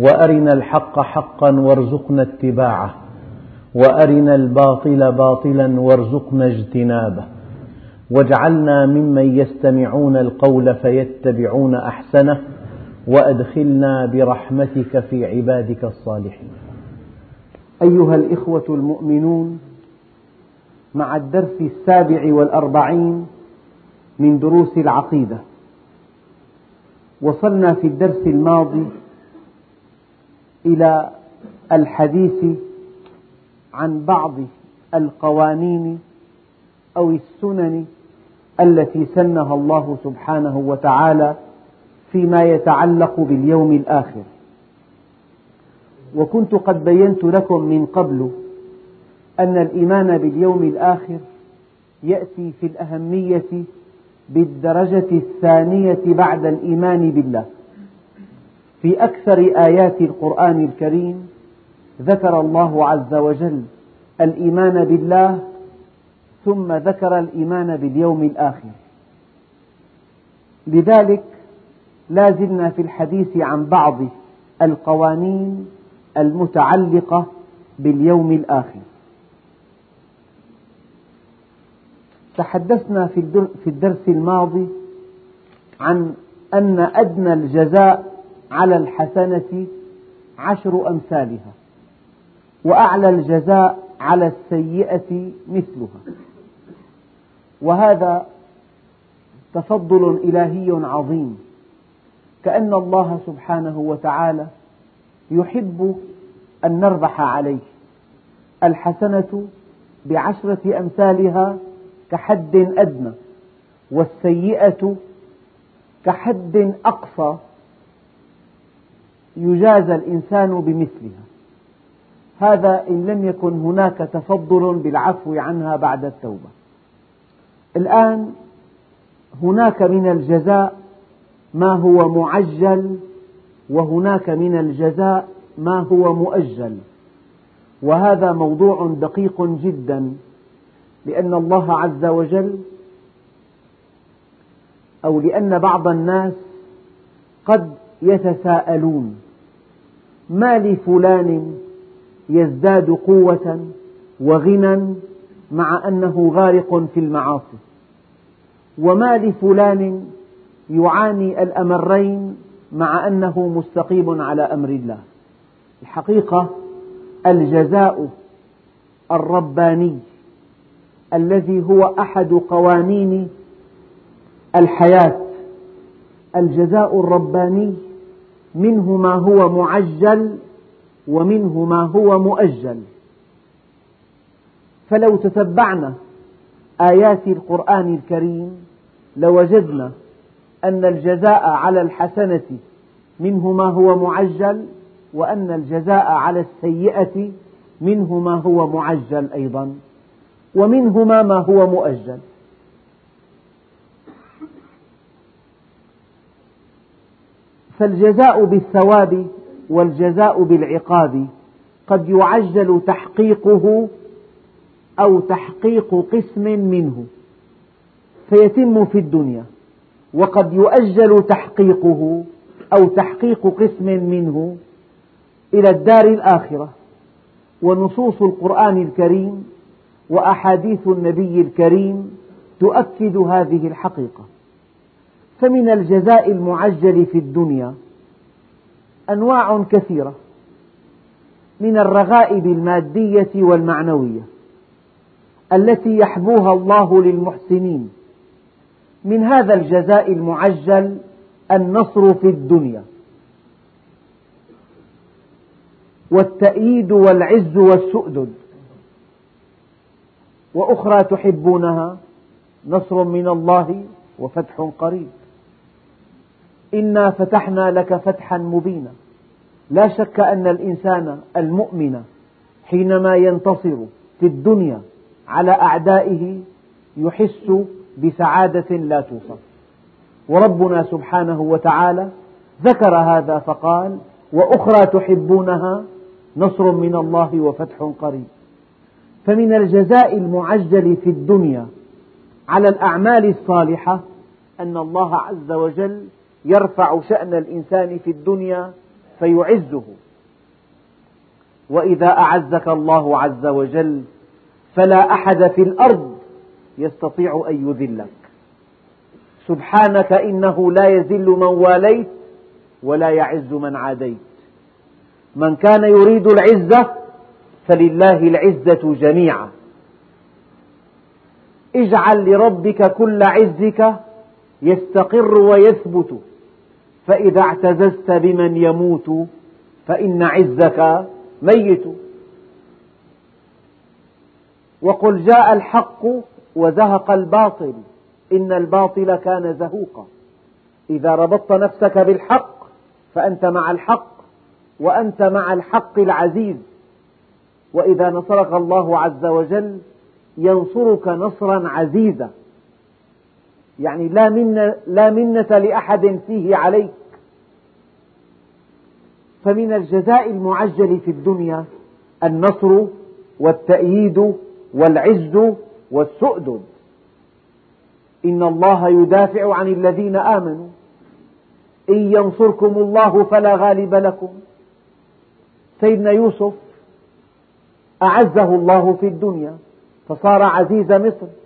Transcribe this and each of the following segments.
وأرنا الحق حقا وارزقنا اتباعه وأرنا الباطل باطلا وارزقنا اجتنابه واجعلنا ممن يستمعون القول فيتبعون أحسنه وأدخلنا برحمتك في عبادك الصالحين. أيها الإخوة المؤمنون مع الدرس السابع والأربعين من دروس العقيدة وصلنا في الدرس الماضي إلى الحديث عن بعض القوانين أو السنن التي سنها الله سبحانه وتعالى فيما يتعلق باليوم الآخر. وكنت قد بينت لكم من قبل أن الإيمان باليوم الآخر يأتي في الأهمية بالدرجة الثانية بعد الإيمان بالله. في أكثر آيات القرآن الكريم ذكر الله عز وجل الإيمان بالله ثم ذكر الإيمان باليوم الآخر. لذلك لا زلنا في الحديث عن بعض القوانين المتعلقة باليوم الآخر. تحدثنا في الدرس الماضي عن أن أدنى الجزاء على الحسنة عشر أمثالها وأعلى الجزاء على السيئة مثلها. وهذا تفضل إلهي عظيم كأن الله سبحانه وتعالى يحب أن نربح عليه. الحسنة بعشرة أمثالها كحد أدنى والسيئة كحد أقصى. يجازى الإنسان بمثلها. هذا إن لم يكن هناك تفضل بالعفو عنها بعد التوبة. الآن هناك من الجزاء ما هو معجل وهناك من الجزاء ما هو مؤجل. وهذا موضوع دقيق جدا لأن الله عز وجل أو لأن بعض الناس قد يتساءلون ما لفلان يزداد قوة وغنى مع أنه غارق في المعاصي؟ وما لفلان يعاني الأمرين مع أنه مستقيم على أمر الله؟ الحقيقة الجزاء الرباني الذي هو أحد قوانين الحياة الجزاء الرباني منه ما هو معجل ومنه ما هو مؤجل. فلو تتبعنا آيات القرآن الكريم لوجدنا أن الجزاء على الحسنة منه ما هو معجل وأن الجزاء على السيئة منه ما هو معجل أيضا. ومنهما ما هو مؤجل. فالجزاء بالثواب والجزاء بالعقاب. قد يعجل تحقيقه أو تحقيق قسم منه. فيتم في الدنيا. وقد يؤجل تحقيقه أو تحقيق قسم منه إلى الدار الآخرة. ونصوص القرآن الكريم وأحاديث النبي الكريم تؤكد هذه الحقيقة. فمن الجزاء المعجل في الدنيا أنواع كثيرة من الرغائب المادية والمعنوية التي يحبوها الله للمحسنين. من هذا الجزاء المعجل النصر في الدنيا والتأييد والعز والسؤدد. وأخرى تحبونها نصر من الله وفتح قريب. إنا فتحنا لك فتحا مبينا. لا شك أن الإنسان المؤمن حينما ينتصر في الدنيا على أعدائه يحس بسعادة لا توصف. وربنا سبحانه وتعالى ذكر هذا فقال وأخرى تحبونها نصر من الله وفتح قريب. فمن الجزاء المعجل في الدنيا على الأعمال الصالحة أن الله عز وجل يرفع شأن الإنسان في الدنيا فيعزه. وإذا أعزك الله عز وجل فلا أحد في الأرض يستطيع أن يذلك. سبحانك إنه لا يذل من واليت ولا يعز من عاديت. من كان يريد العزة فلله العزة جميعا. اجعل لربك كل عزك يستقر ويثبت. فإذا اعتززت بمن يموت فإن عزك ميت. وقل جاء الحق وزهق الباطل إن الباطل كان زهوقا. إذا ربطت نفسك بالحق فأنت مع الحق وأنت مع الحق العزيز. وإذا نصرك الله عز وجل ينصرك نصرا عزيزا. يعني لا منة, لا منة لأحد فيه عليك. فمن الجزاء المعجل في الدنيا النصر والتأييد والعز والسؤدد إن الله يدافع عن الذين آمنوا. إن ينصركم الله فلا غالب لكم. سيدنا يوسف أعزه الله في الدنيا فصار عزيز مصر.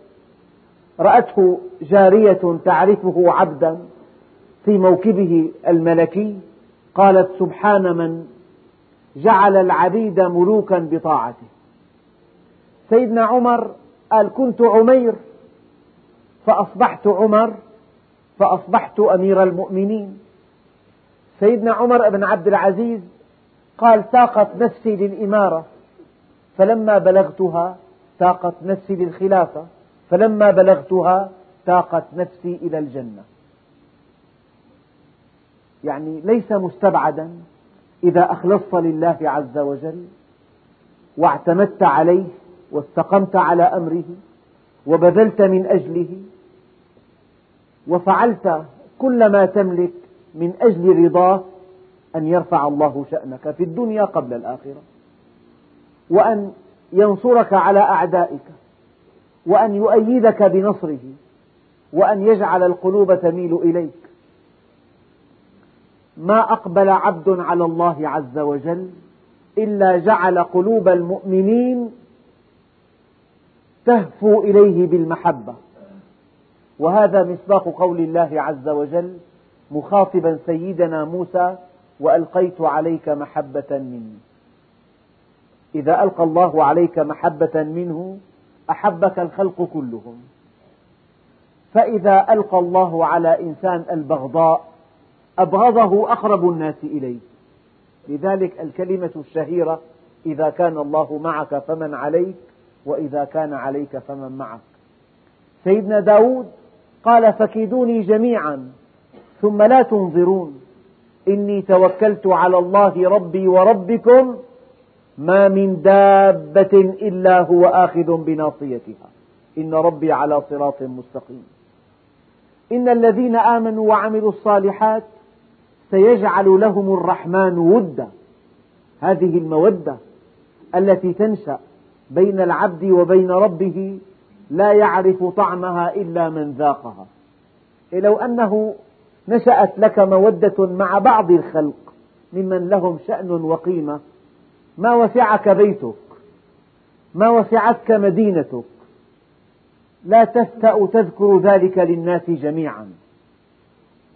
رأته جارية تعرفه عبدا في موكبه الملكي قالت سبحان من جعل العبيد ملوكا بطاعته. سيدنا عمر قال كنت عمير فأصبحت عمر فأصبحت أمير المؤمنين. سيدنا عمر بن عبد العزيز قال تاقت نفسي للإمارة فلما بلغتها تاقت نفسي للخلافة. فلما بلغتها تاقت نفسي إلى الجنة. يعني ليس مستبعدا إذا أخلصت لله عز وجل واعتمدت عليه واستقمت على أمره وبذلت من أجله وفعلت كل ما تملك من أجل رضاه أن يرفع الله شأنك في الدنيا قبل الآخرة. وأن ينصرك على أعدائك. وأن يؤيدك بنصره وأن يجعل القلوب تميل إليك. ما أقبل عبد على الله عز وجل إلا جعل قلوب المؤمنين تهفو إليه بالمحبة. وهذا مصداق قول الله عز وجل مخاطبا سيدنا موسى وألقيت عليك محبة مني. إذا ألقى الله عليك محبة منه أحبك الخلق كلهم. فإذا ألقى الله على إنسان البغضاء أبغضه أقرب الناس إليه. لذلك الكلمة الشهيرة إذا كان الله معك فمن عليك وإذا كان عليك فمن معك. سيدنا داود قال فكيدوني جميعا ثم لا تنظرون. إني توكلت على الله ربي وربكم ما من دابة إلا هو آخذ بناصيتها. إن ربي على صراط مستقيم. إن الذين آمنوا وعملوا الصالحات سيجعل لهم الرحمن ودا. هذه المودة التي تنشأ بين العبد وبين ربه لا يعرف طعمها إلا من ذاقها. لو أنه نشأت لك مودة مع بعض الخلق ممن لهم شأن وقيمة ما وسعك بيتك؟ ما وسعتك مدينتك؟ لا تفتأ تذكر ذلك للناس جميعا.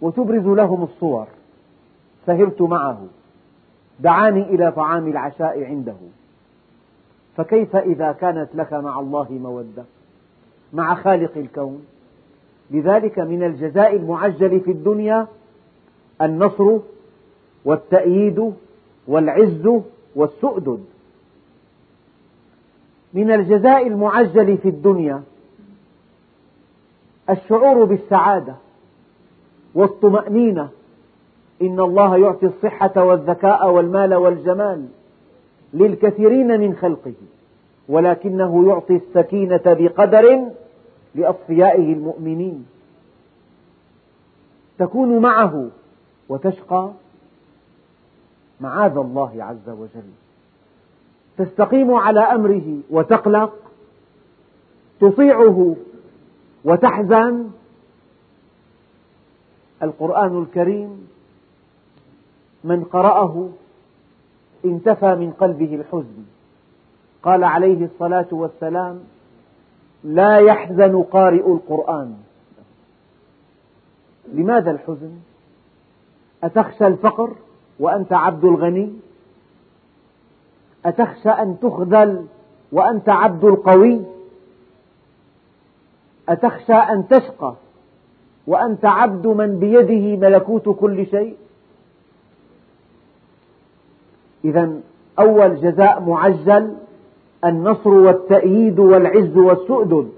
وتبرز لهم الصور. سهرت معه. دعاني إلى طعام العشاء عنده. فكيف إذا كانت لك مع الله مودة؟ مع خالق الكون. لذلك من الجزاء المعجل في الدنيا النصر والتأييد والعز والسؤدد من الجزاء المعجل في الدنيا الشعور بالسعادة والطمأنينة إن الله يعطي الصحة والذكاء والمال والجمال للكثيرين من خلقه ولكنه يعطي السكينة بقدر لأصفيائه المؤمنين. تكون معه وتشقى معاذ الله عز وجل. تستقيم على أمره وتقلق تطيعه وتحزن. القرآن الكريم من قرأه انتفى من قلبه الحزن. قال عليه الصلاة والسلام لا يحزن قارئ القرآن. لماذا الحزن؟ أتخشى الفقر؟ وأنت عبد الغني؟ أتخشى أن تخذل وأنت عبد القوي؟ أتخشى أن تشقى وأنت عبد من بيده ملكوت كل شيء؟ إذا أول جزاء معجل النصر والتأييد والعز والسؤدد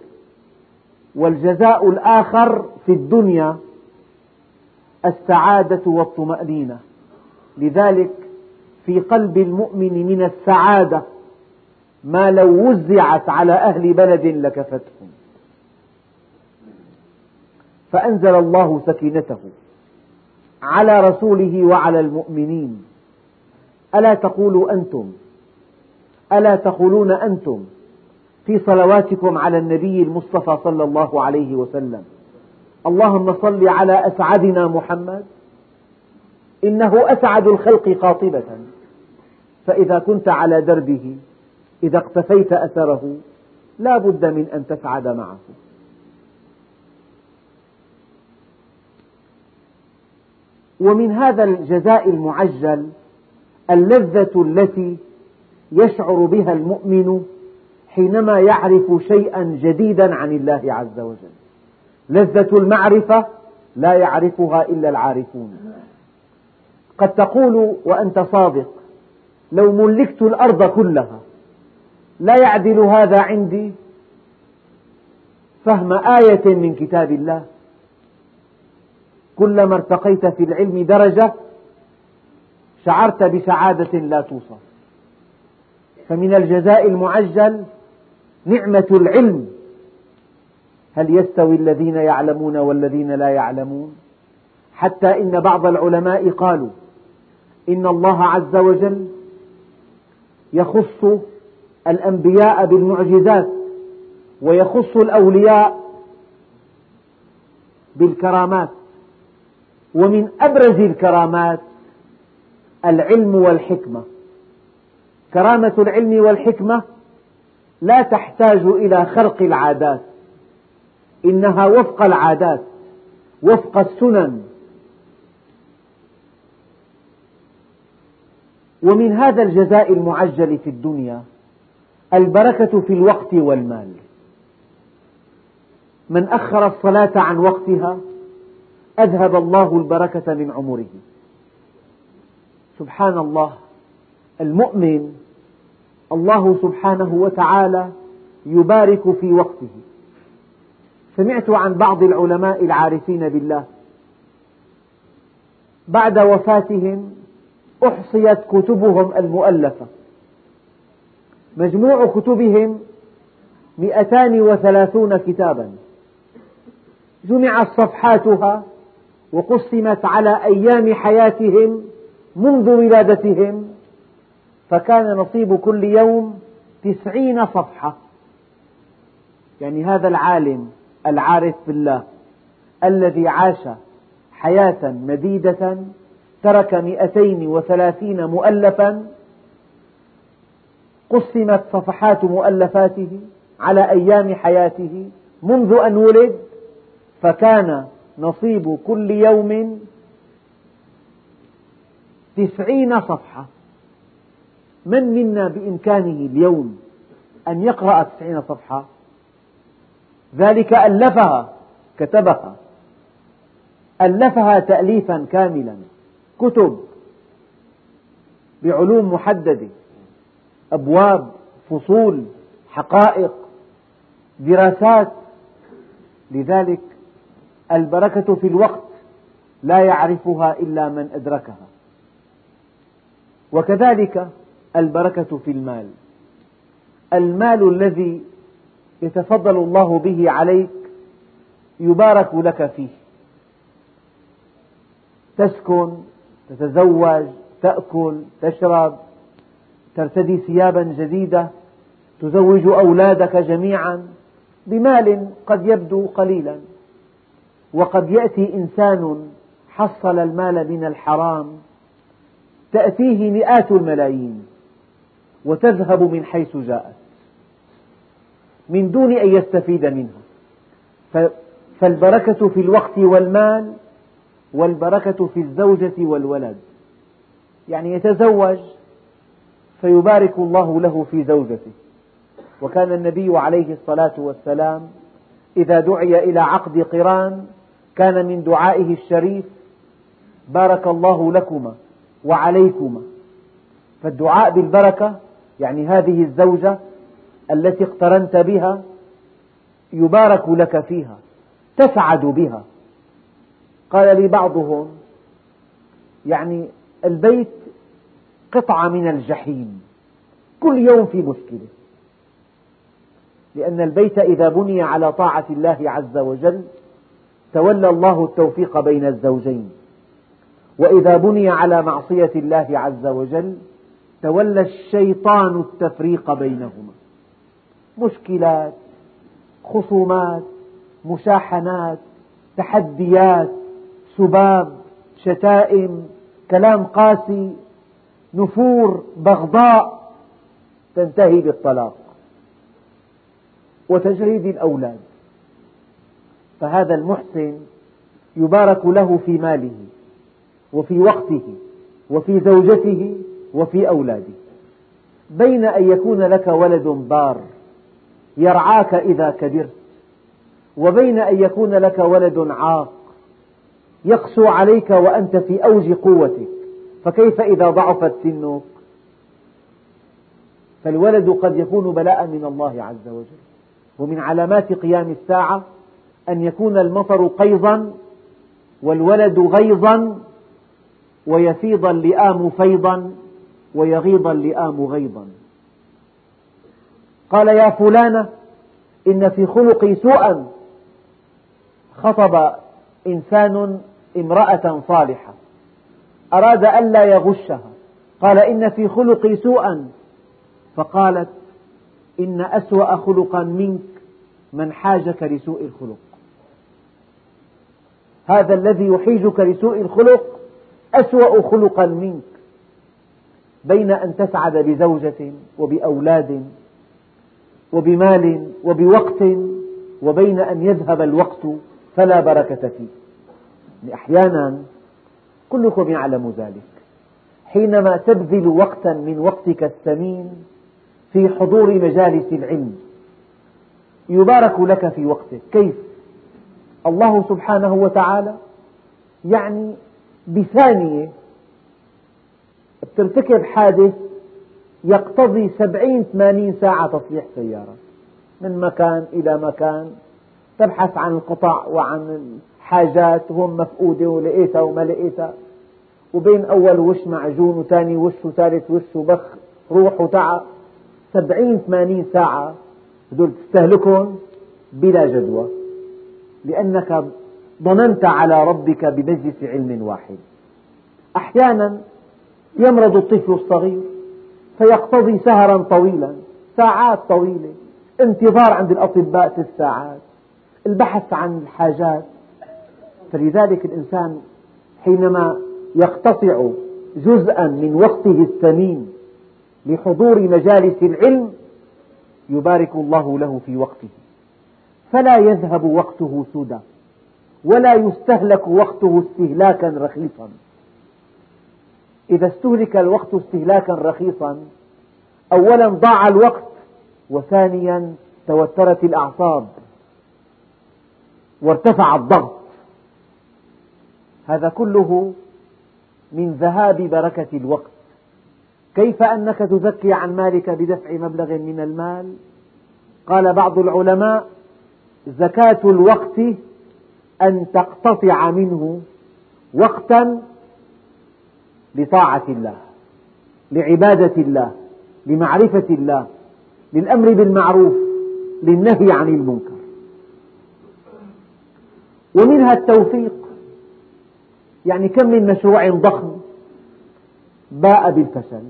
والجزاء الآخر في الدنيا السعادة والطمأنينة لذلك في قلب المؤمن من السعادة ما لو وزعت على أهل بلد لكفتهم. فأنزل الله سكينته على رسوله وعلى المؤمنين. ألا تقولوا أنتم؟ ألا تقولون أنتم في صلواتكم على النبي المصطفى صلى الله عليه وسلم؟ اللهم صل على أسعدنا محمد إنه أسعد الخلق قاطبة فإذا كنت على دربه إذا اقتفيت أثره لا بد من أن تسعد معه. ومن هذا الجزاء المعجل اللذة التي يشعر بها المؤمن حينما يعرف شيئا جديدا عن الله عز وجل. لذة المعرفة لا يعرفها إلا العارفون. قد تقول وأنت صادق لو ملكت الأرض كلها لا يعدل هذا عندي؟ فهم آية من كتاب الله. كلما ارتقيت في العلم درجة شعرت بسعادة لا توصف فمن الجزاء المعجل نعمة العلم. هل يستوي الذين يعلمون والذين لا يعلمون؟ حتى إن بعض العلماء قالوا إن الله عز وجل يخص الأنبياء بالمعجزات ويخص الأولياء بالكرامات. ومن أبرز الكرامات العلم والحكمة. كرامة العلم والحكمة لا تحتاج إلى خرق العادات إنها وفق العادات وفق السنن ومن هذا الجزاء المعجل في الدنيا البركة في الوقت والمال. من أخر الصلاة عن وقتها أذهب الله البركة من عمره. سبحان الله المؤمن الله سبحانه وتعالى يبارك في وقته. سمعت عن بعض العلماء العارفين بالله بعد وفاتهم أحصيت كتبهم المؤلفة. مجموع كتبهم مئتان وثلاثون كتابا. جمعت صفحاتها وقسمت على أيام حياتهم منذ ولادتهم. فكان نصيب كل يوم تسعين صفحة. يعني هذا العالم العارف بالله الذي عاش حياة مديدة ترك مئتين وثلاثين مؤلفا قسمت صفحات مؤلفاته على أيام حياته منذ أن ولد فكان نصيب كل يوم تسعين صفحة. من منا بإمكانه اليوم أن يقرأ تسعين صفحة؟ ذلك ألفها كتبها. ألفها تأليفا كاملا. كتب بعلوم محددة أبواب فصول حقائق دراسات. لذلك البركة في الوقت لا يعرفها إلا من أدركها. وكذلك البركة في المال. المال الذي يتفضل الله به عليك يبارك لك فيه. تسكن تتزوج تأكل تشرب ترتدي ثيابا جديدة تزوج أولادك جميعا بمال قد يبدو قليلا. وقد يأتي إنسان حصل المال من الحرام تأتيه مئات الملايين وتذهب من حيث جاءت من دون أن يستفيد منها فالبركة في الوقت والمال والبركة في الزوجة والولد. يعني يتزوج فيبارك الله له في زوجته. وكان النبي عليه الصلاة والسلام إذا دعي إلى عقد قران كان من دعائه الشريف بارك الله لكما وعليكما. فالدعاء بالبركة يعني هذه الزوجة التي اقترنت بها يبارك لك فيها تسعد بها. قال لي بعضهم يعني البيت قطعة من الجحيم كل يوم في مشكلة. لأن البيت إذا بني على طاعة الله عز وجل تولى الله التوفيق بين الزوجين. وإذا بني على معصية الله عز وجل تولى الشيطان التفريق بينهما. مشكلات خصومات مشاحنات تحديات. سباب شتائم كلام قاسي نفور بغضاء تنتهي بالطلاق. وتجريد الأولاد. فهذا المحسن يبارك له في ماله وفي وقته وفي زوجته وفي أولاده. بين أن يكون لك ولد بار يرعاك إذا كبرت وبين أن يكون لك ولد عاق يقسو عليك وأنت في أوج قوتك. فكيف إذا ضعفت سنك؟ فالولد قد يكون بلاء من الله عز وجل. ومن علامات قيام الساعة أن يكون المطر قيظا والولد غيظا ويفيض اللئام فيضا ويغيض اللئام غيظا قال يا فلانة إن في خلقي سوءا خطب إنسان امرأة صالحة. أراد ألا يغشها. قال إن في خلقي سوءا. فقالت إن أسوأ خلقا منك من حاجك لسوء الخلق. هذا الذي يحيجك لسوء الخلق أسوأ خلقا منك. بين أن تسعد بزوجة وبأولاد وبمال وبوقت وبين أن يذهب الوقت فلا بركة فيه. أحيانا كلكم يعلم ذلك حينما تبذل وقتا من وقتك الثمين في حضور مجالس العلم يبارك لك في وقتك كيف؟ الله سبحانه وتعالى يعني بثانية ترتكب حادث يقتضي سبعين ثمانين ساعة تصليح سيارة من مكان إلى مكان تبحث عن القطع وعن الحاجات هون مفقودة ولقيتها وما لقيتها وبين أول وش معجون وثاني وش وثالث وش وبخ روح وتعب. سبعين ثمانين ساعة هذول تستهلكهم بلا جدوى. لأنك ضننت على ربك بمجلس علم واحد. أحيانا يمرض الطفل الصغير فيقتضي سهرا طويلا ساعات طويلة. انتظار عند الأطباء ست ساعات البحث عن الحاجات. فلذلك الإنسان حينما يقتطع جزءا من وقته الثمين لحضور مجالس العلم يبارك الله له في وقته. فلا يذهب وقته سدى ولا يستهلك وقته استهلاكا رخيصا. إذا استهلك الوقت استهلاكا رخيصا أولا ضاع الوقت وثانيا توترت الأعصاب وارتفع الضغط. هذا كله من ذهاب بركة الوقت. كيف أنك تزكي عن مالك بدفع مبلغ من المال؟ قال بعض العلماء زكاة الوقت أن تقتطع منه وقتا لطاعة الله لعبادة الله لمعرفة الله للأمر بالمعروف للنهي عن المنكر. ومنها التوفيق. يعني كم من مشروع ضخم باء بالفشل.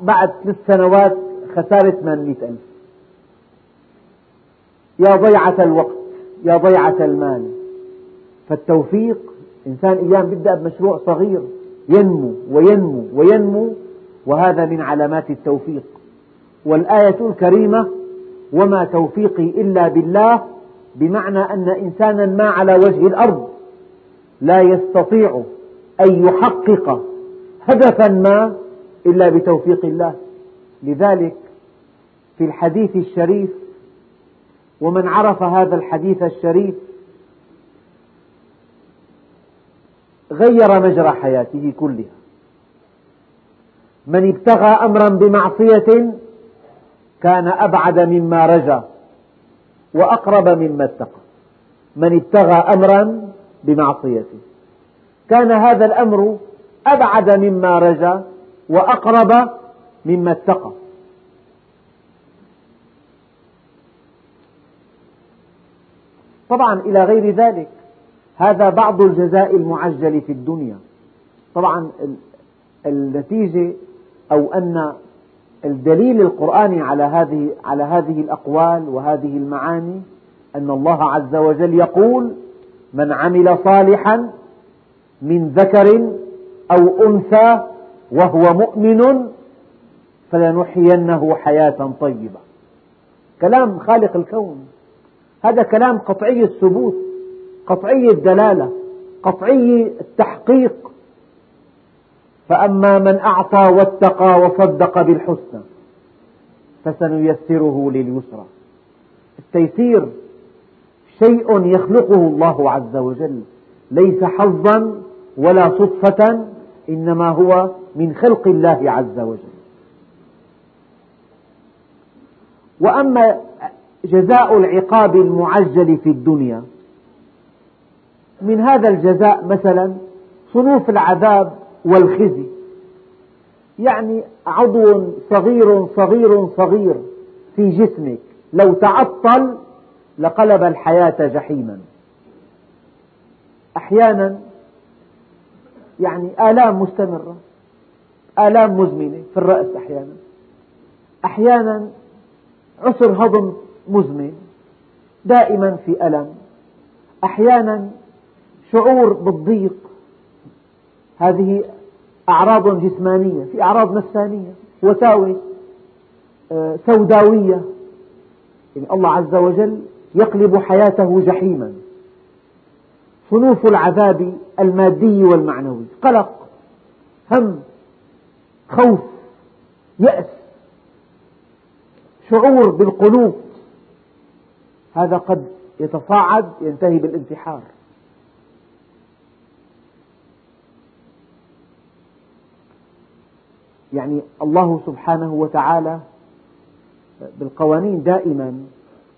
بعد ثلاث سنوات خسارة 800 ألف. يا ضيعة الوقت يا ضيعة المال. فالتوفيق إنسان أيام يبدأ بمشروع صغير ينمو وينمو وينمو وهذا من علامات التوفيق. والآية الكريمة وما توفيقي إلا بالله بمعنى أن إنسانا ما على وجه الأرض. لا يستطيع أن يحقق هدفا ما إلا بتوفيق الله. لذلك في الحديث الشريف ومن عرف هذا الحديث الشريف غير مجرى حياته كلها. من ابتغى أمرا بمعصية كان أبعد مما رجا وأقرب مما اتقى. من ابتغى أمرا بمعصية كان هذا الأمر أبعد مما رجا وأقرب مما اتقى. طبعا إلى غير ذلك هذا بعض الجزاء المعجل في الدنيا. طبعا النتيجة أو أن الدليل القرآني على هذه على هذه الأقوال وهذه المعاني أن الله عز وجل يقول من عمل صالحا من ذكر أو أنثى وهو مؤمن فلنحيينه حياة طيبة. كلام خالق الكون. هذا كلام قطعي الثبوت قطعي الدلالة قطعي التحقيق. فأما من أعطى واتقى وصدق بالحسنى فسنيسره لليسرى. التيسير شيء يخلقه الله عز وجل. ليس حظا ولا صدفة إنما هو من خلق الله عز وجل. وأما جزاء العقاب المعجل في الدنيا من هذا الجزاء مثلا صنوف العذاب والخزي. يعني عضو صغير صغير صغير في جسمك لو تعطل لقلب الحياة جحيما. أحيانا يعني آلام مستمرة آلام مزمنة في الرأس أحيانا. أحيانا عسر هضم مزمن دائما في ألم. أحيانا شعور بالضيق. هذه أعراض جسمانية في أعراض نفسانية وساوس آه، سوداوية. يعني الله عز وجل يقلب حياته جحيما. صنوف العذاب المادي والمعنوي. قلق هم خوف يأس شعور بالقلوب هذا قد يتصاعد ينتهي بالانتحار. يعني الله سبحانه وتعالى بالقوانين دائما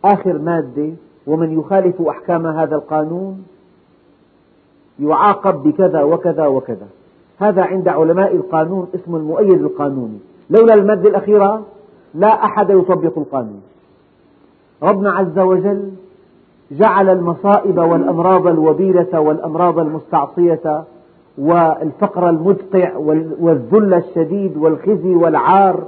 آخر مادة ومن يخالف أحكام هذا القانون يعاقب بكذا وكذا وكذا. هذا عند علماء القانون اسم المؤيد القانوني. لولا المادة الأخيرة لا أحد يطبق القانون. ربنا عز وجل جعل المصائب والأمراض الوبيلة والأمراض المستعصية والفقر المدقع والذل الشديد والخزي والعار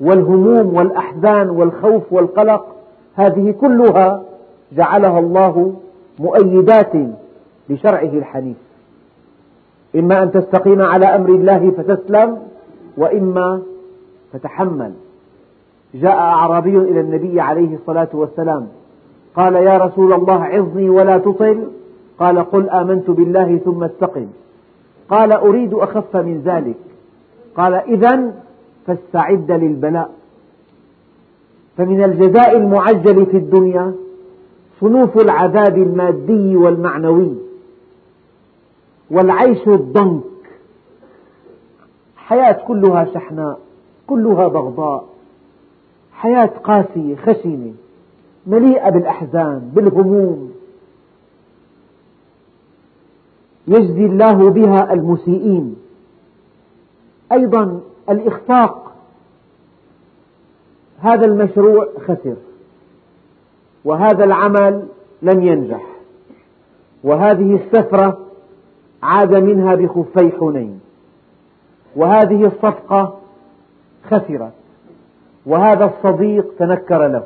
والهموم والأحزان والخوف والقلق هذه كلها جعلها الله مؤيدات لشرعه الحنيف إما أن تستقيم على أمر الله فتسلم وإما فتحمل جاء أعرابي إلى النبي عليه الصلاة والسلام قال يا رسول الله عظني ولا تطل. قال قل آمنت بالله ثم استقم. قال أريد أخف من ذلك. قال إذا فاستعد للبلاء. فمن الجزاء المعجل في الدنيا صنوف العذاب المادي والمعنوي والعيش الضنك. حياة كلها شحناء كلها بغضاء. حياة قاسية خشنة مليئة بالأحزان بالهموم يجزي الله بها المسيئين. أيضا الإخفاق هذا المشروع خسر وهذا العمل لم ينجح وهذه السفرة عاد منها بخفي حنين وهذه الصفقة خسرت وهذا الصديق تنكر له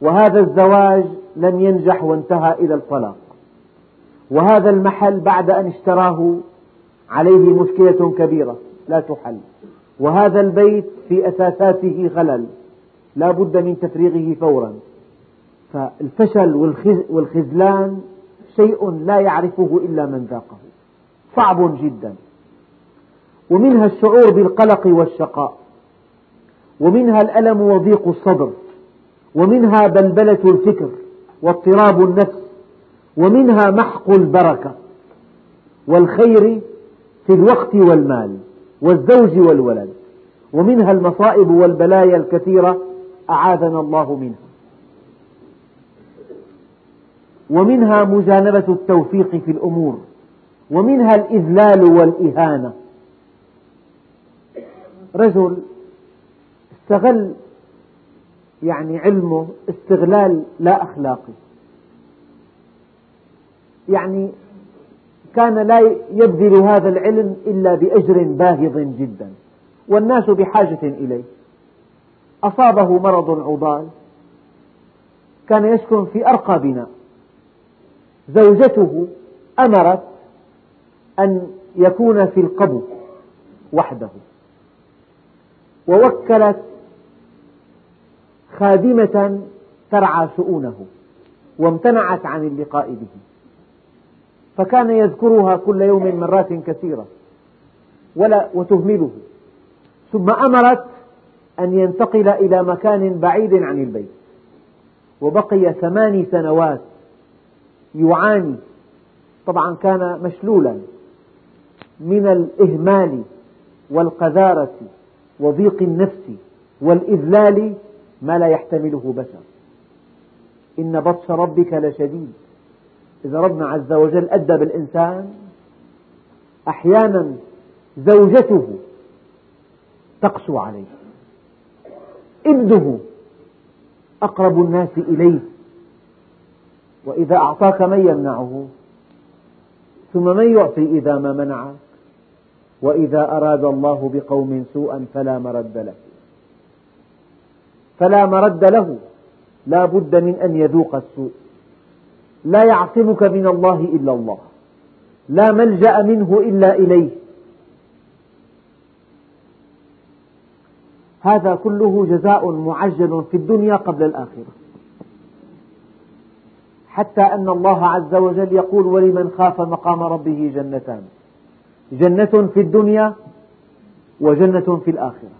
وهذا الزواج لم ينجح وانتهى إلى الطلاق وهذا المحل بعد أن اشتراه عليه مشكلة كبيرة لا تحل. وهذا البيت في أساساته خلل لا بد من تفريغه فورا. فالفشل والخذلان شيء لا يعرفه إلا من ذاقه. صعب جدا. ومنها الشعور بالقلق والشقاء ومنها الألم وضيق الصدر ومنها بلبلة الفكر واضطراب النفس ومنها محق البركة. والخير في الوقت والمال. والزوج والولد. ومنها المصائب والبلايا الكثيرة أعاذنا الله منها. ومنها مجانبة التوفيق في الأمور. ومنها الإذلال والإهانة. رجل استغل يعني علمه استغلال لا أخلاقي. يعني كان لا يبذل هذا العلم إلا بأجر باهظ جدا والناس بحاجة إليه. أصابه مرض عضال كان يسكن في أرقى بناء. زوجته أمرت أن يكون في القبو وحده. ووكلت خادمة ترعى شؤونه وامتنعت عن اللقاء به. فكان يذكرها كل يوم مرات كثيرة ولا وتهمله. ثم أمرت أن ينتقل إلى مكان بعيد عن البيت. وبقي ثماني سنوات يعاني. طبعا كان مشلولا من الإهمال والقذارة وضيق النفس والإذلال ما لا يحتمله بشر. إن بطش ربك لشديد. إذا ربنا عز وجل أدب الإنسان أحيانا زوجته تقسو عليه. ابنه أقرب الناس إليه. وإذا أعطاك من يمنعه ثم من يعطي إذا ما منعك؟ وإذا أراد الله بقوم سوءا فلا مرد له. فلا مرد له. لا بد من أن يذوق السوء. لا يعصمك من الله إلا الله. لا ملجأ منه إلا إليه. هذا كله جزاء معجل في الدنيا قبل الآخرة. حتى أن الله عز وجل يقول ولمن خاف مقام ربه جنتان. جنة في الدنيا وجنة في الآخرة.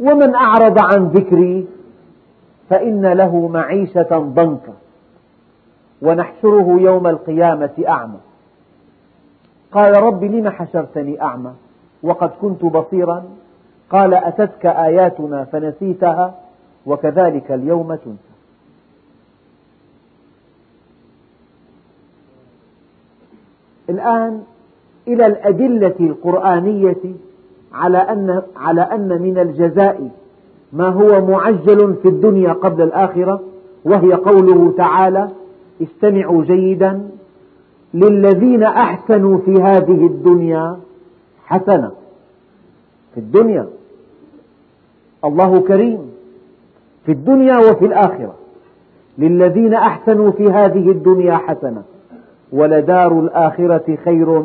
ومن أعرض عن ذكري فإن له معيشة ضنكا. ونحشره يوم القيامة أعمى. قال رب لم حشرتني أعمى؟ وقد كنت بصيرا. قال أتتك آياتنا فنسيتها؟ وكذلك اليوم تنسى. الآن إلى الأدلة القرآنية على أن, على أن من الجزاء ما هو معجل في الدنيا قبل الآخرة وهي قوله تعالى استمعوا جيدا للذين أحسنوا في هذه الدنيا حسنة. في الدنيا. الله كريم. في الدنيا وفي الآخرة. للذين أحسنوا في هذه الدنيا حسنة. ولدار الآخرة خير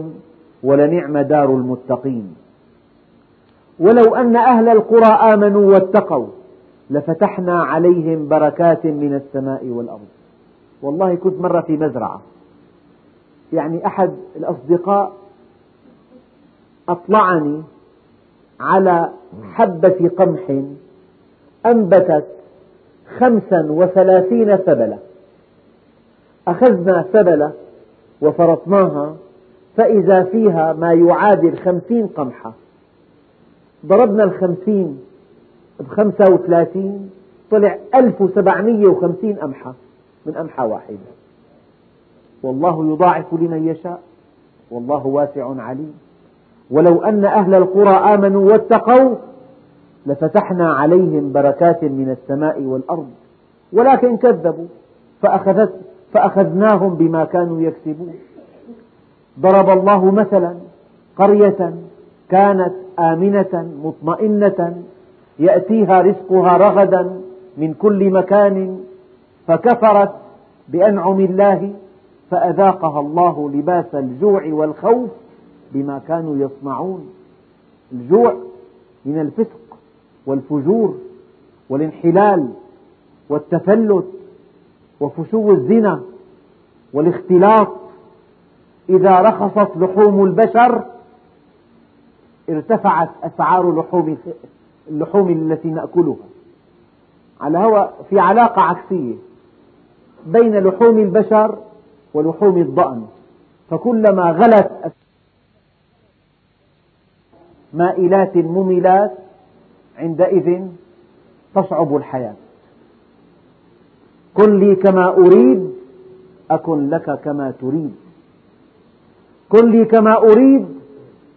ولنعم دار المتقين. ولو أن أهل القرى آمنوا واتقوا لفتحنا عليهم بركات من السماء والأرض. والله كنت مرة في مزرعة. يعني أحد الأصدقاء أطلعني على حبة قمح أنبتت خمسا وثلاثين سبلة. أخذنا سبلة وفرطناها فإذا فيها ما يعادل خمسين قمحة. ضربنا الخمسين بخمسة وثلاثين طلع ألف وسبعمية وخمسين قمحة. من قمحة واحدة. والله يضاعف لمن يشاء. والله واسع عليم. ولو أن أهل القرى آمنوا واتقوا لفتحنا عليهم بركات من السماء والأرض. ولكن كذبوا فأخذت فأخذناهم بما كانوا يكسبون. ضرب الله مثلا قرية كانت آمنة مطمئنة يأتيها رزقها رغدا من كل مكان فكفرت بأنعم الله فأذاقها الله لباس الجوع والخوف بما كانوا يصنعون. الجوع من الفسق والفجور والانحلال والتفلت وفشو الزنا والاختلاط. إذا رخصت لحوم البشر ارتفعت أسعار لحوم اللحوم التي نأكلها. على هو في علاقة عكسية. بين لحوم البشر ولحوم الضأن. فكلما غلت مائلات مميلات عندئذ تصعب الحياة. كن لي كما أريد أكن لك كما تريد. كن لي كما أريد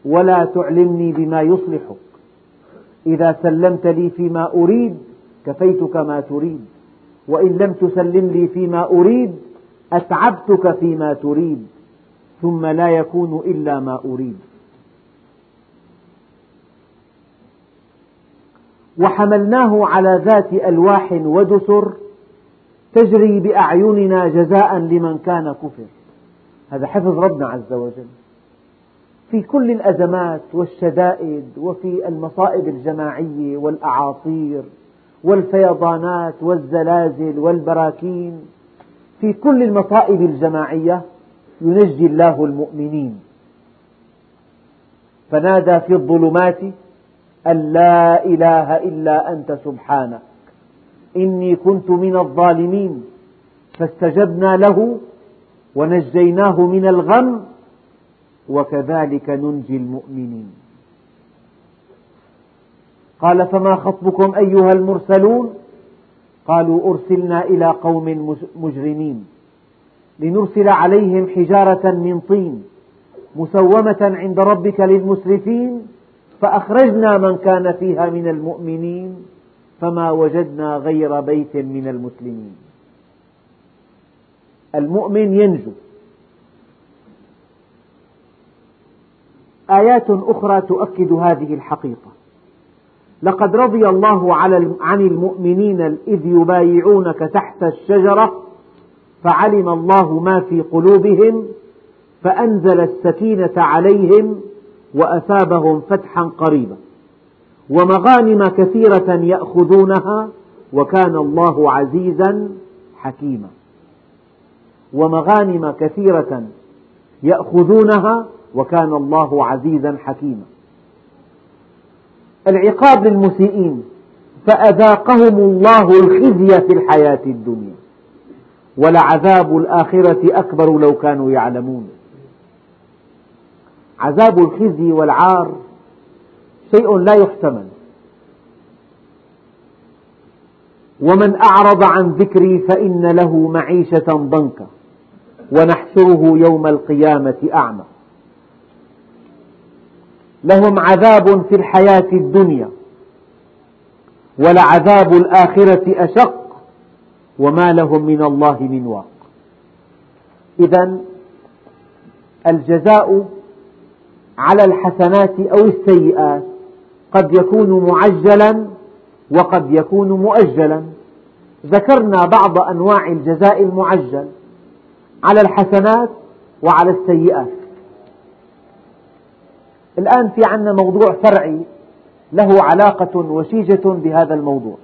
ولا تعلمني بما يصلحك. إذا سلمت لي فيما أريد كفيتك ما تريد. وإن لم تسلم لي فيما أريد أتعبتك فيما تريد ثم لا يكون إلا ما أريد. وحملناه على ذات ألواح ودسر تجري بأعيننا جزاء لمن كان كفر. هذا حفظ ربنا عز وجل. في كل الأزمات والشدائد وفي المصائب الجماعية والأعاصير والفيضانات والزلازل والبراكين في كل المصائب الجماعية ينجي الله المؤمنين. فنادى في الظلمات أن لا إله إلا أنت سبحانك. إني كنت من الظالمين. فاستجبنا له ونجيناه من الغم. وكذلك ننجي المؤمنين. قال فما خطبكم أيها المرسلون؟ قالوا أرسلنا إلى قوم مجرمين لنرسل عليهم حجارة من طين مسومة عند ربك للمسرفين فأخرجنا من كان فيها من المؤمنين فما وجدنا غير بيت من المسلمين. المؤمن ينجو. آيات أخرى تؤكد هذه الحقيقة. لقد رضي الله عن المؤمنين إذ يبايعونك تحت الشجرة فعلم الله ما في قلوبهم فأنزل السكينة عليهم وأثابهم فتحا قريبا. ومغانم كثيرة يأخذونها وكان الله عزيزا حكيما. ومغانم كثيرة يأخذونها وكان الله عزيزا حكيما. العقاب للمسيئين فأذاقهم الله الخزي في الحياة الدنيا. ولعذاب الآخرة أكبر لو كانوا يعلمون. عذاب الخزي والعار شيء لا يحتمل. ومن أعرض عن ذكري فإن له معيشة ضنكا ونحشره يوم القيامة أعمى. لهم عذاب في الحياة الدنيا ولعذاب الآخرة أشق وما لهم من الله من واق. إذا الجزاء على الحسنات أو السيئات قد يكون معجلا وقد يكون مؤجلا. ذكرنا بعض أنواع الجزاء المعجل على الحسنات وعلى السيئات. الآن في عندنا موضوع فرعي له علاقة وشيجة بهذا الموضوع.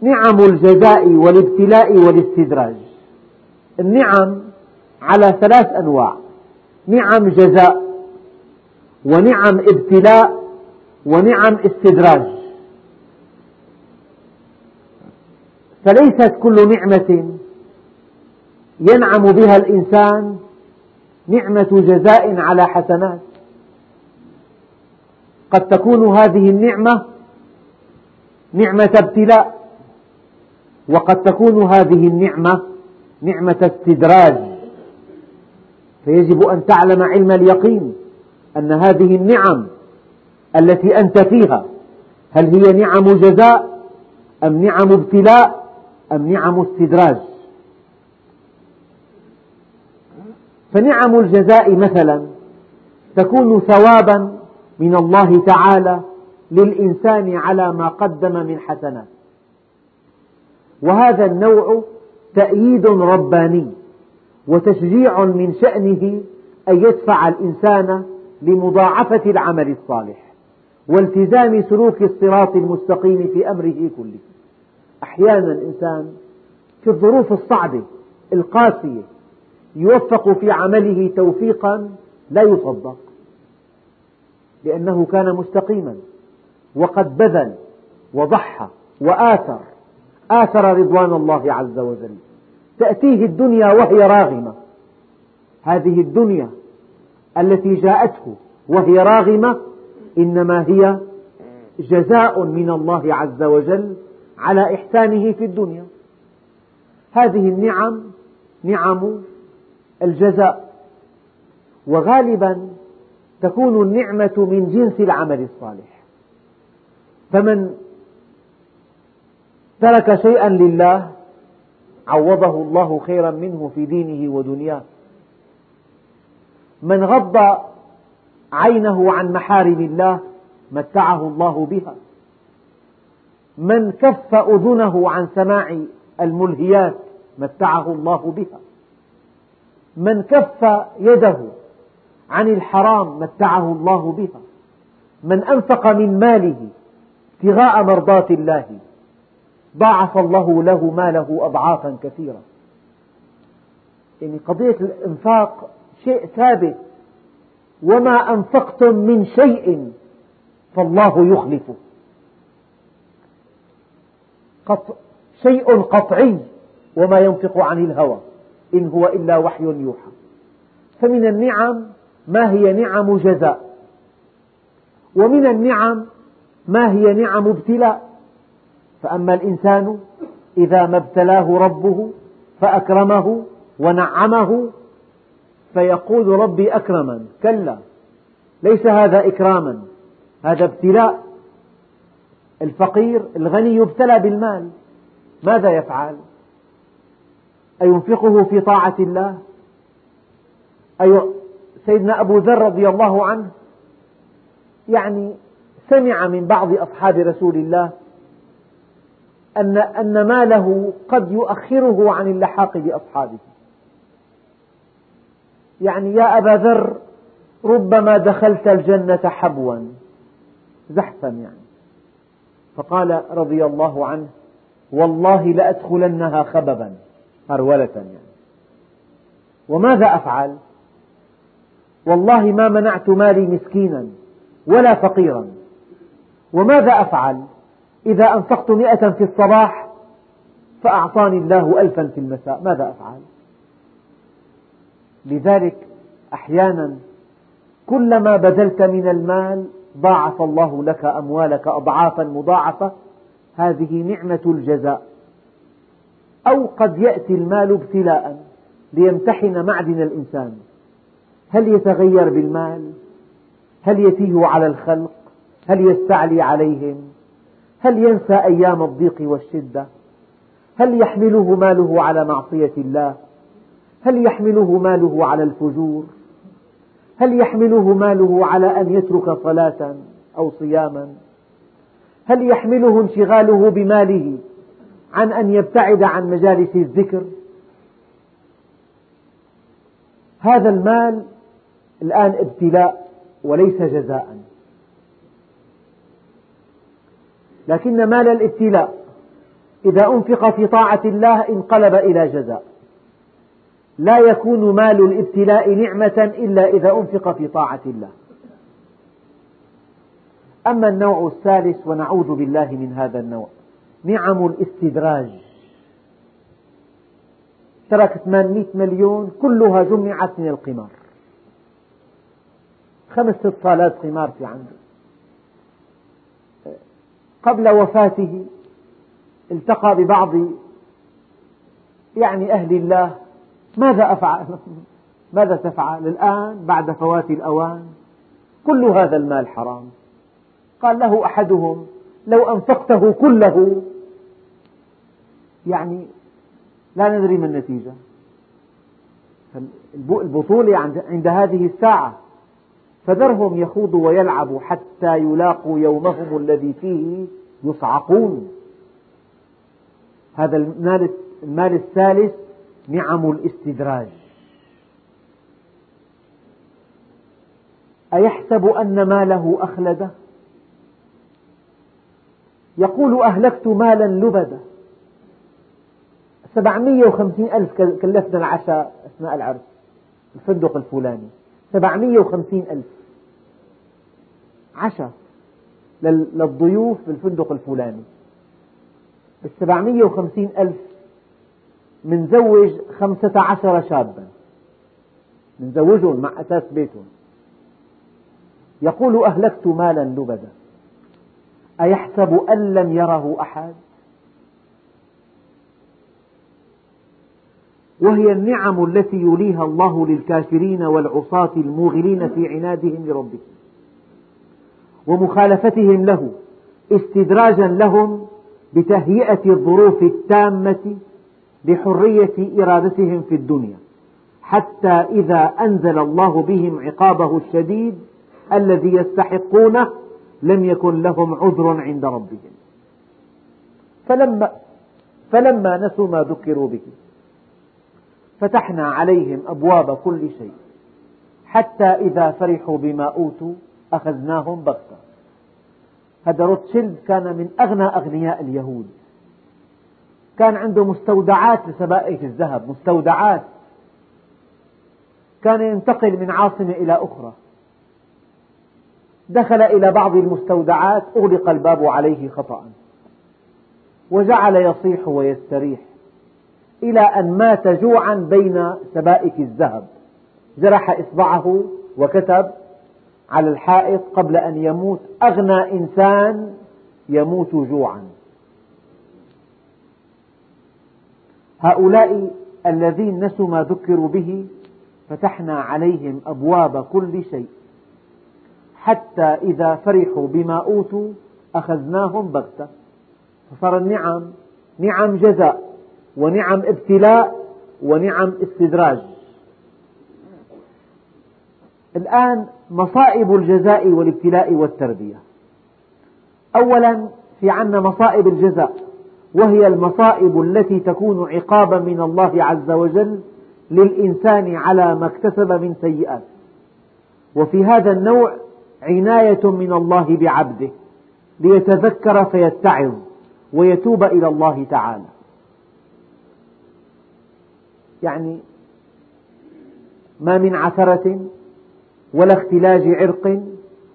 نعم الجزاء والابتلاء والاستدراج. النعم على ثلاث أنواع. نعم جزاء ونعم ابتلاء ونعم استدراج. فليست كل نعمة ينعم بها الإنسان نعمة جزاء على حسنات. قد تكون هذه النعمة نعمة ابتلاء وقد تكون هذه النعمة نعمة استدراج. فيجب أن تعلم علم اليقين أن هذه النعم التي أنت فيها هل هي نعم جزاء أم نعم ابتلاء أم نعم استدراج؟ فنعم الجزاء مثلا تكون ثوابا من الله تعالى للإنسان على ما قدم من حسنات. وهذا النوع تأييد رباني وتشجيع من شأنه أن يدفع الإنسان لمضاعفة العمل الصالح والتزام سلوك الصراط المستقيم في أمره كله. أحيانا الإنسان في الظروف الصعبة القاسية يوفق في عمله توفيقا لا يصدق لأنه كان مستقيما وقد بذل وضحى وآثر آثر رضوان الله عز وجل. تأتيه الدنيا وهي راغمة. هذه الدنيا التي جاءته وهي راغمة إنما هي جزاء من الله عز وجل على إحسانه في الدنيا. هذه النعم نعم الجزاء. وغالبا تكون النعمة من جنس العمل الصالح. فمن ترك شيئا لله عوضه الله خيرا منه في دينه ودنياه. من غض عينه عن محارم الله متعه الله بها. من كف أذنه عن سماع الملهيات متعه الله بها. من كف يده عن الحرام متعه الله بها من أنفق من ماله ابتغاء مرضاة الله ضاعف الله له ماله أضعافا كثيرة يعني قضية الإنفاق شيء ثابت. وما أنفقتم من شيء فالله يخلفه. شيء قطعي وما ينطق عن الهوى. إن هو إلا وحي يوحى. فمن النعم ما هي نعم جزاء. ومن النعم ما هي نعم ابتلاء. فأما الإنسان إذا ما ابتلاه ربه فأكرمه ونعمه فيقول ربي أكرمن كلا ليس هذا إكراما. هذا ابتلاء. الفقير الغني يبتلى بالمال. ماذا يفعل؟ أينفقه في طاعة الله؟ أي سيدنا أبو ذر رضي الله عنه يعني سمع من بعض أصحاب رسول الله أن أن ماله قد يؤخره عن اللحاق بأصحابه. يعني يا أبا ذر ربما دخلت الجنة حبوا زحفا يعني. فقال رضي الله عنه والله لأدخلنها خببا. هرولة يعني. وماذا أفعل؟ والله ما منعت مالي مسكينا ولا فقيرا. وماذا أفعل؟ إذا أنفقت مئة في الصباح فأعطاني الله ألفا في المساء. ماذا أفعل؟ لذلك أحيانا كلما بذلت من المال ضاعف الله لك أموالك أضعافا مضاعفة. هذه نعمة الجزاء. أو قد يأتي المال ابتلاء ليمتحن معدن الإنسان هل يتغير بالمال؟ هل يتيه على الخلق؟ هل يستعلي عليهم؟ هل ينسى أيام الضيق والشدة؟ هل يحمله ماله على معصية الله؟ هل يحمله ماله على الفجور؟ هل يحمله ماله على أن يترك صلاة أو صياما؟ هل يحمله انشغاله بماله عن أن يبتعد عن مجالس الذكر؟ هذا المال الآن ابتلاء وليس جزاء. لكن مال الابتلاء إذا أنفق في طاعة الله انقلب إلى جزاء. لا يكون مال الابتلاء نعمة إلا إذا أنفق في طاعة الله. أما النوع الثالث ونعوذ بالله من هذا النوع. نعم الاستدراج. ترك 800 مليون كلها جمعت من القمار. خمس ست صالات قمار في عنده. قبل وفاته التقى ببعض يعني أهل الله. ماذا أفعل؟ ماذا تفعل الآن بعد فوات الأوان؟ كل هذا المال حرام. قال له أحدهم لو أنفقته كله يعني لا ندري ما النتيجة. البطولة عند هذه الساعة فذرهم يخوضوا ويلعبوا حتى يلاقوا يومهم الذي فيه يصعقون. هذا المال, المال الثالث نعم الاستدراج. أيحسب أن ماله أخلده؟ يقول أهلكت مالا لبدا. سبعمية وخمسين ألف كلفنا العشاء أثناء العرس الفندق الفلاني. سبعمية وخمسين ألف. عشاء للضيوف بالفندق الفلاني. بالسبعمية وخمسين ألف منزوج خمسة عشر شابا. منزوجهم مع أساس بيتهم. يقول أهلكت مالا لبدا. أيحسب أن لم يره أحد؟ وهي النعم التي يوليها الله للكافرين والعصاة الموغلين في عنادهم لربهم. ومخالفتهم له استدراجا لهم بتهيئة الظروف التامة لحرية إرادتهم في الدنيا حتى إذا أنزل الله بهم عقابه الشديد الذي يستحقونه لم يكن لهم عذر عند ربهم. فلما, فلما نسوا ما ذكروا به فتحنا عليهم أبواب كل شيء حتى إذا فرحوا بما أوتوا أخذناهم بغتة. هذا روتشيلد كان من أغنى أغنياء اليهود. كان عنده مستودعات لسبائك الذهب مستودعات. كان ينتقل من عاصمة إلى أخرى. دخل إلى بعض المستودعات أغلق الباب عليه خطأ. وجعل يصيح ويستريح إلى أن مات جوعا بين سبائك الذهب. جرح إصبعه وكتب على الحائط قبل أن يموت. أغنى إنسان يموت جوعا. هؤلاء الذين نسوا ما ذكروا به فتحنا عليهم أبواب كل شيء. حتى إذا فرحوا بما أوتوا أخذناهم بغتة. فصار النعم نعم جزاء ونعم ابتلاء ونعم استدراج. الآن مصائب الجزاء والابتلاء والتربية. أولا في عنا مصائب الجزاء وهي المصائب التي تكون عقابا من الله عز وجل للإنسان على ما اكتسب من سيئات. وفي هذا النوع عناية من الله بعبده ليتذكر فيتعظ ويتوب إلى الله تعالى. يعني ما من عثرة ولا اختلاج عرق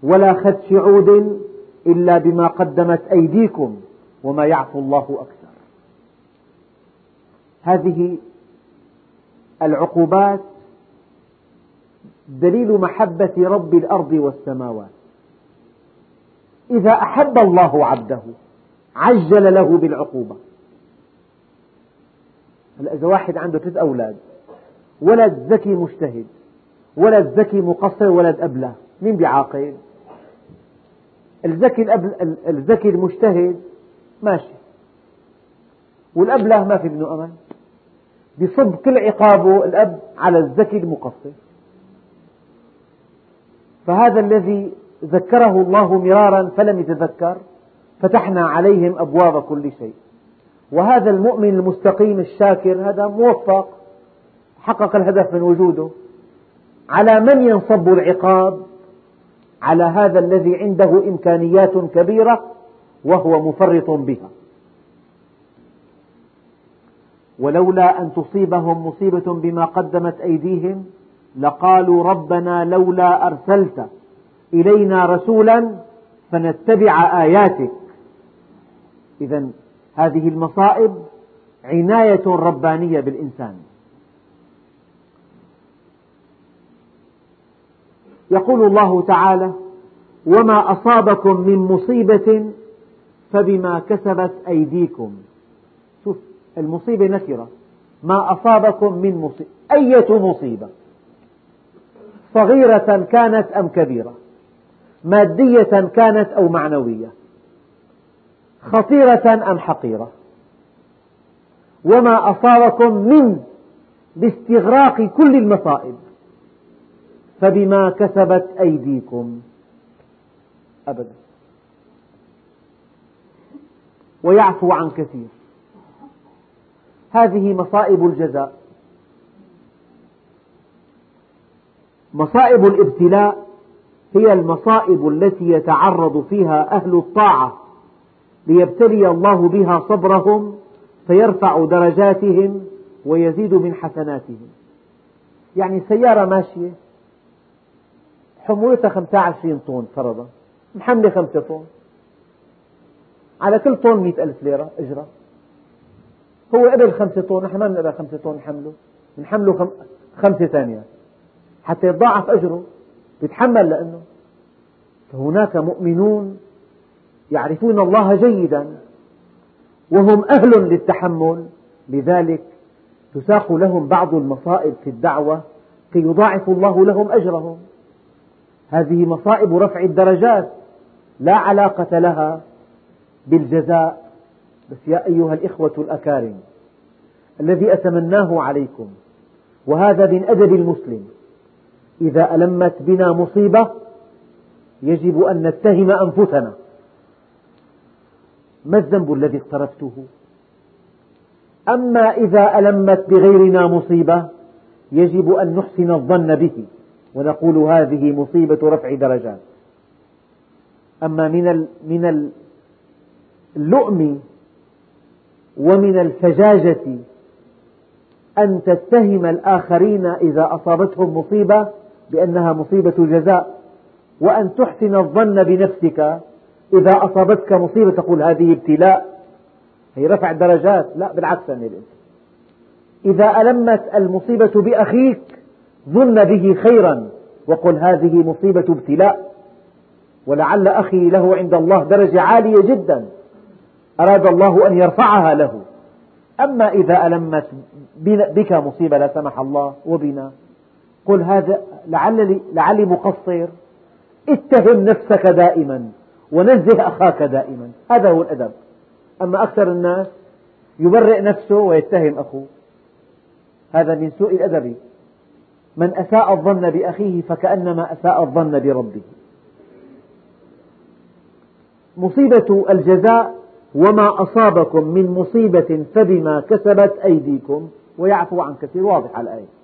ولا خدش عود إلا بما قدمت أيديكم وما يعفو الله أكثر. هذه العقوبات دليل محبة رب الأرض والسماوات. إذا أحب الله عبده عجل له بالعقوبة. إذا واحد عنده ثلاث أولاد ولد ذكي مجتهد ولد ذكي مقصر ولد أبله مين بيعاقب؟ الذكي الذكي المجتهد ماشي. والأبلة ما في ابنه أمل. بصب كل عقابه الأب على الذكي المقصر. فهذا الذي ذكره الله مرارا فلم يتذكر فتحنا عليهم أبواب كل شيء. وهذا المؤمن المستقيم الشاكر هذا موفق حقق الهدف من وجوده على من ينصب العقاب؟ على هذا الذي عنده إمكانيات كبيرة وهو مفرط بها. ولولا أن تصيبهم مصيبة بما قدمت أيديهم لقالوا ربنا لولا أرسلت إلينا رسولا فنتبع آياتك. إذا هذه المصائب عناية ربانية بالإنسان. يقول الله تعالى وما أصابكم من مصيبة فبما كسبت أيديكم. شوف المصيبة نكرة. ما أصابكم من مصيبة أية مصيبة؟ صغيرة كانت أم كبيرة؟ مادية كانت أو معنوية؟ خطيرة أم حقيرة؟ وما أصابكم من باستغراق كل المصائب؟ فبما كسبت أيديكم أبدا. ويعفو عن كثير. هذه مصائب الجزاء. مصائب الابتلاء هي المصائب التي يتعرض فيها أهل الطاعة ليبتلي الله بها صبرهم فيرفع درجاتهم ويزيد من حسناتهم. يعني سيارة ماشية حمولتها 25 طن فرضا محملة 5 طن. على كل طن مئة ألف ليرة أجرة. هو قبل خمسة طن نحن ما بنقبل خمسة طن نحمله نحمله خمسة ثانية حتى يتضاعف أجره يتحمل لأنه فهناك مؤمنون يعرفون الله جيدا وهم أهل للتحمل لذلك تساق لهم بعض المصائب في الدعوة كي يضاعف الله لهم أجرهم. هذه مصائب رفع الدرجات لا علاقة لها بالجزاء. بس يا أيها الإخوة الأكارم الذي أتمناه عليكم وهذا من أدب المسلم إذا ألمت بنا مصيبة يجب أن نتهم أنفسنا. ما الذنب الذي اقترفته؟ أما إذا ألمت بغيرنا مصيبة يجب أن نحسن الظن به ونقول هذه مصيبة رفع درجات. أما من من اللؤم ومن الفجاجة أن تتهم الآخرين إذا أصابتهم مصيبة بأنها مصيبة جزاء. وأن تحسن الظن بنفسك إذا أصابتك مصيبة تقول هذه ابتلاء. هي رفع درجات لا بالعكس إذا ألمت المصيبة بأخيك ظن به خيرا. وقل هذه مصيبة ابتلاء. ولعل أخي له عند الله درجة عالية جدا. أراد الله أن يرفعها له. أما إذا ألمت بك مصيبة لا سمح الله وبنا. قل هذا لعلي, لعلي مقصر. اتهم نفسك دائما ونزه أخاك دائما. هذا هو الأدب. أما أكثر الناس يبرئ نفسه ويتهم أخوه. هذا من سوء الأدب. من أساء الظن بأخيه فكأنما أساء الظن بربه. مصيبة الجزاء وما أصابكم من مصيبة فبما كسبت أيديكم. ويعفو عن كثير. واضح الآية.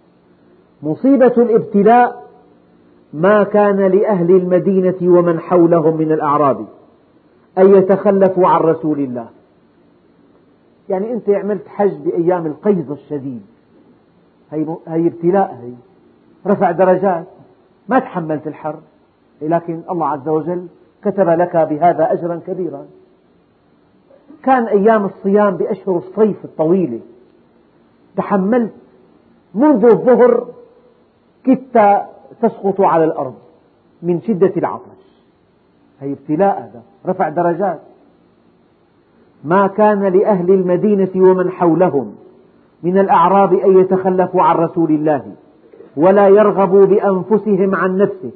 مصيبة الابتلاء ما كان لأهل المدينة ومن حولهم من الأعراب أن يتخلفوا عن رسول الله. يعني أنت عملت حج بأيام القيظ الشديد. هي, هي ابتلاء هي رفع درجات. ما تحملت الحر. لكن الله عز وجل كتب لك بهذا أجرا كبيرا. كان أيام الصيام بأشهر الصيف الطويلة. تحملت منذ الظهر كدت تسقط على الأرض من شدة العطش. هي ابتلاء هذا رفع درجات. ما كان لأهل المدينة ومن حولهم من الأعراب أن يتخلفوا عن رسول الله ولا يرغبوا بأنفسهم عن نفسه.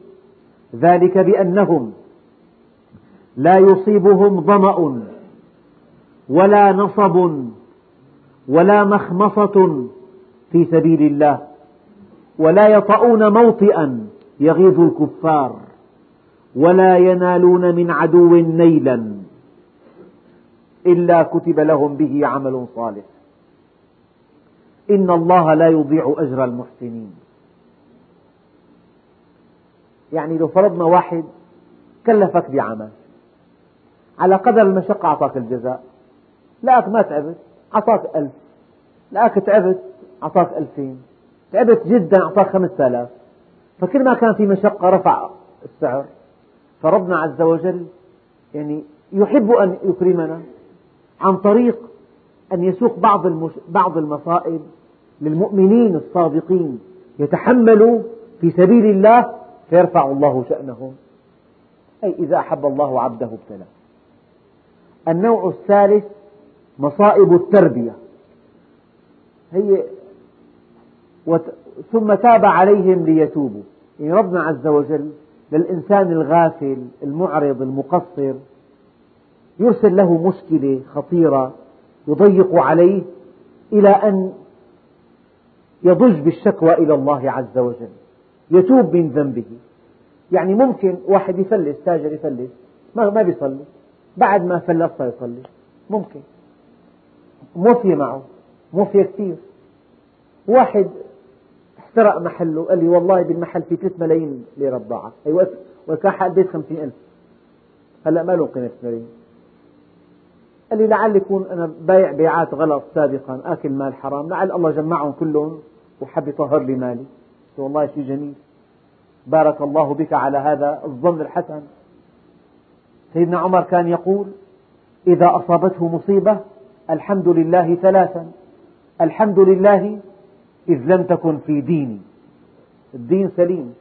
ذلك بأنهم لا يصيبهم ظمأ ولا نصب ولا مخمصة في سبيل الله. ولا يطؤون موطئا يغيظ الكفار ولا ينالون من عدو نيلا إلا كتب لهم به عمل صالح. إن الله لا يضيع أجر المحسنين. يعني لو فرضنا واحد كلفك بعمل على قدر المشقة أعطاك الجزاء لقاك ما تعبت أعطاك ألف لقاك تعبت أعطاك ألفين. تعبت جدا أعطاك خمسة آلاف. فكل ما كان في مشقة رفع السعر. فربنا عز وجل يعني يحب أن يكرمنا عن طريق أن يسوق بعض بعض المصائب للمؤمنين الصادقين يتحملوا في سبيل الله فيرفع الله شأنهم. أي إذا أحب الله عبده ابتلاه. النوع الثالث مصائب التربية. هي ثم تاب عليهم ليتوبوا. يعني ربنا عز وجل للإنسان الغافل المعرض المقصر يرسل له مشكلة خطيرة يضيق عليه إلى أن يضج بالشكوى إلى الله عز وجل. يتوب من ذنبه. يعني ممكن واحد يفلس تاجر يفلس ما ما بيصلي. بعد ما فلس يصلي. ممكن. موفية معه. موفية كثير. واحد احترق محله قال لي والله بالمحل في 3 ملايين ليرة ضاعت أي حق البيت 50 ألف. هلا ما له قيمة ملايين. قال لي لعل يكون أنا بايع بيعات غلط سابقا آكل مال حرام. لعل الله جمعهم كلهم وحب يطهر لي مالي. والله شيء جميل. بارك الله بك على هذا الظن الحسن. سيدنا عمر كان يقول إذا أصابته مصيبة الحمد لله ثلاثا. الحمد لله إذ لم تكن في ديني. الدين سليم.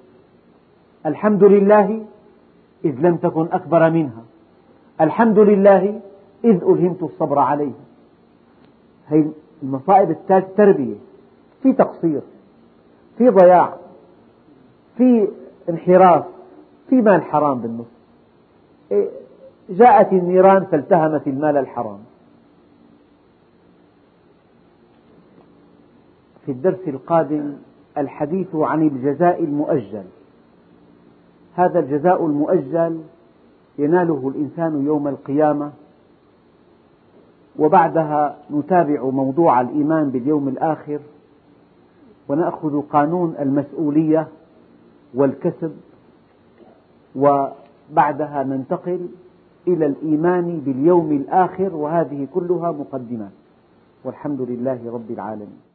الحمد لله إذ لم تكن أكبر منها. الحمد لله إذ ألهمت الصبر عليه. هي المصائب التربية في تقصير. في ضياع. في انحراف. في مال حرام بالنص. إيه، جاءت النيران فالتهمت المال الحرام. في الدرس القادم الحديث عن الجزاء المؤجل. هذا الجزاء المؤجل يناله الإنسان يوم القيامة وبعدها نتابع موضوع الإيمان باليوم الآخر ونأخذ قانون المسؤولية والكسب وبعدها ننتقل إلى الإيمان باليوم الآخر وهذه كلها مقدمات. والحمد لله رب العالمين.